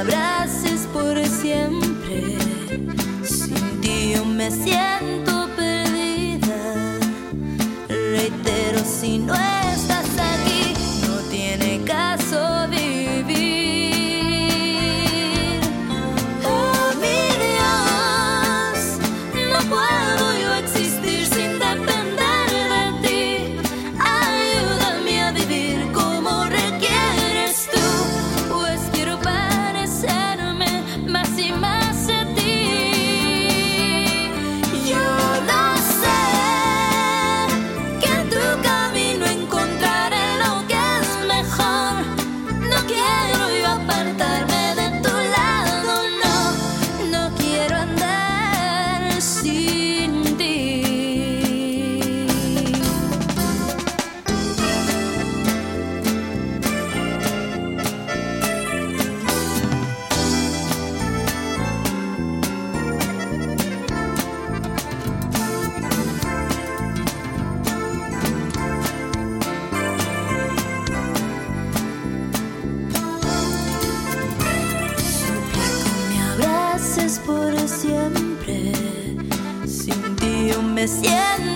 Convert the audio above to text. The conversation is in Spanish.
abraces por siempre. Sin ti yo me siento perdida. Reitero si no es. me